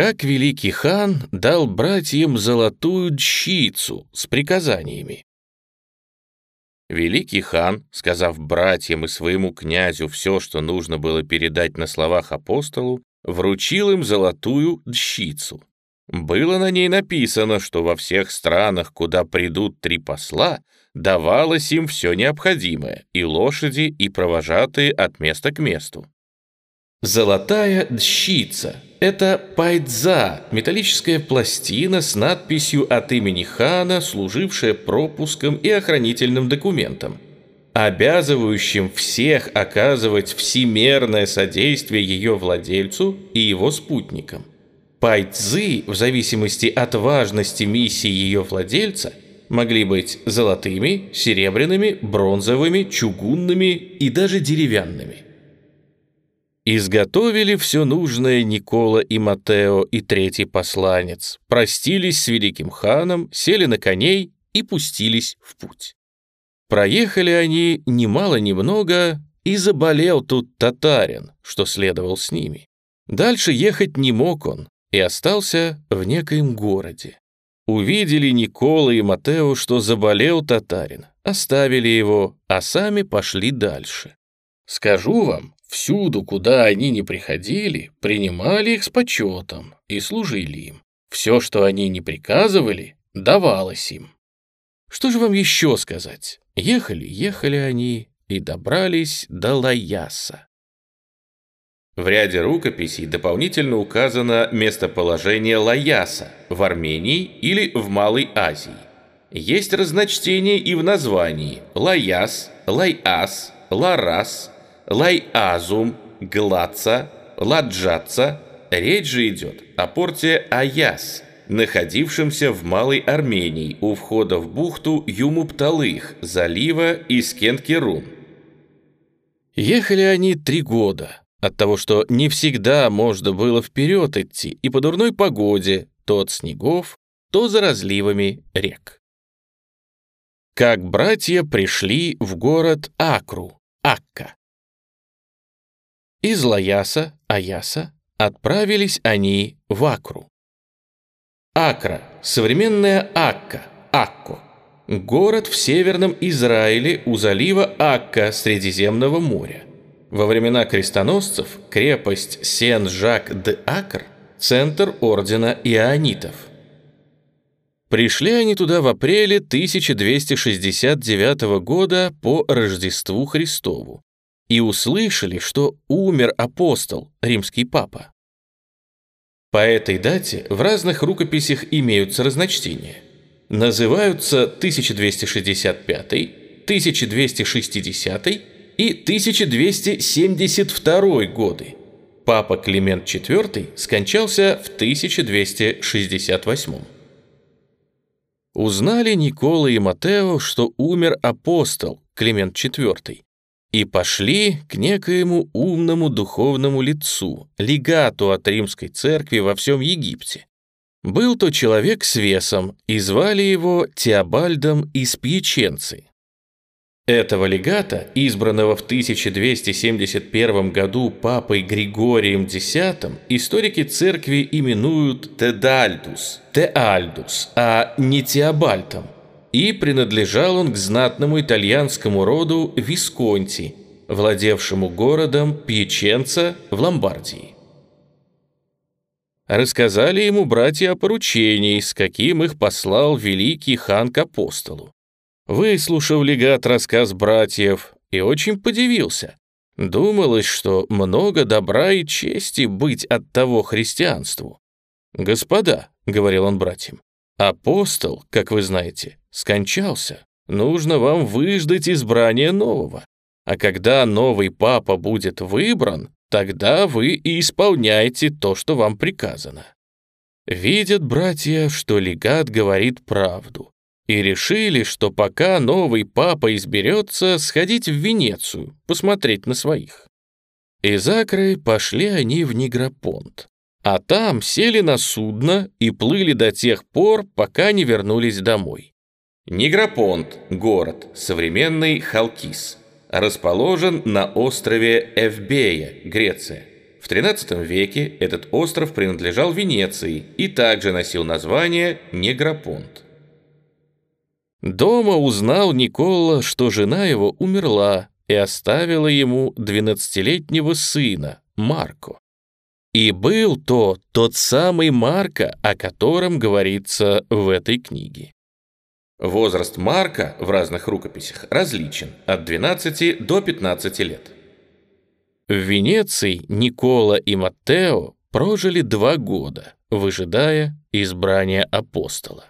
как великий хан дал братьям золотую дщицу с приказаниями. Великий хан, сказав братьям и своему князю все, что нужно было передать на словах апостолу, вручил им золотую дщицу. Было на ней написано, что во всех странах, куда придут три посла, давалось им все необходимое, и лошади, и провожатые от места к месту. Золотая дщица – это пайдза, металлическая пластина с надписью от имени хана, служившая пропуском и охранительным документом, обязывающим всех оказывать всемерное содействие ее владельцу и его спутникам. Пайдзы, в зависимости от важности миссии ее владельца, могли быть золотыми, серебряными, бронзовыми, чугунными и даже деревянными – Изготовили все нужное Никола и Матео и третий посланец, простились с великим ханом, сели на коней и пустились в путь. Проехали они немало-немного, и заболел тут татарин, что следовал с ними. Дальше ехать не мог он и остался в некоем городе. Увидели Никола и Матео, что заболел татарин, оставили его, а сами пошли дальше. Скажу вам, Всюду, куда они не приходили, принимали их с почетом и служили им. Все, что они не приказывали, давалось им. Что же вам еще сказать? Ехали, ехали они и добрались до Лаяса. В ряде рукописей дополнительно указано местоположение Лаяса в Армении или в Малой Азии. Есть разночтение и в названии Лаяс, Лайас, Ларас, Лайазум, Глаца, Ладжаца. Речь же идет о порте Аяс, находившемся в Малой Армении у входа в бухту Юмупталых, залива Искент-Керун. Ехали они три года, от того, что не всегда можно было вперед идти и по дурной погоде, то от снегов, то за разливами рек. Как братья пришли в город Акру, Акка. Из Лаяса, Аяса, отправились они в Акру. Акра, современная Акка, Акко, город в северном Израиле у залива Акка Средиземного моря. Во времена крестоносцев крепость Сен-Жак-де-Акр – центр ордена ионитов. Пришли они туда в апреле 1269 года по Рождеству Христову и услышали, что умер апостол, римский папа. По этой дате в разных рукописях имеются разночтения. Называются 1265, 1260 и 1272 годы. Папа Климент IV скончался в 1268. Узнали Никола и Матео, что умер апостол Климент IV, и пошли к некоему умному духовному лицу, легату от римской церкви во всем Египте. Был то человек с весом, и звали его Теобальдом из Пьяченцы. Этого легата, избранного в 1271 году папой Григорием X, историки церкви именуют Тедальдус, Теальдус, а не Теобальтом – и принадлежал он к знатному итальянскому роду Висконти, владевшему городом Пьяченца в Ломбардии. Рассказали ему братья о поручении, с каким их послал великий хан к апостолу. Выслушав легат рассказ братьев и очень подивился. Думалось, что много добра и чести быть от того христианству. «Господа», — говорил он братьям, — «апостол, как вы знаете, скончался. Нужно вам выждать избрание нового. А когда новый папа будет выбран, тогда вы и исполняете то, что вам приказано. Видят братья, что легат говорит правду, и решили, что пока новый папа изберется, сходить в Венецию, посмотреть на своих. Из Акры пошли они в Негропонт, а там сели на судно и плыли до тех пор, пока не вернулись домой. Негропонт – город, современный Халкис, расположен на острове Эвбея, Греция. В XIII веке этот остров принадлежал Венеции и также носил название Негропонт. Дома узнал Никола, что жена его умерла и оставила ему 12-летнего сына, Марко. И был то тот самый Марко, о котором говорится в этой книге. Возраст Марка в разных рукописях различен от 12 до 15 лет. В Венеции Никола и Маттео прожили два года, выжидая избрания апостола.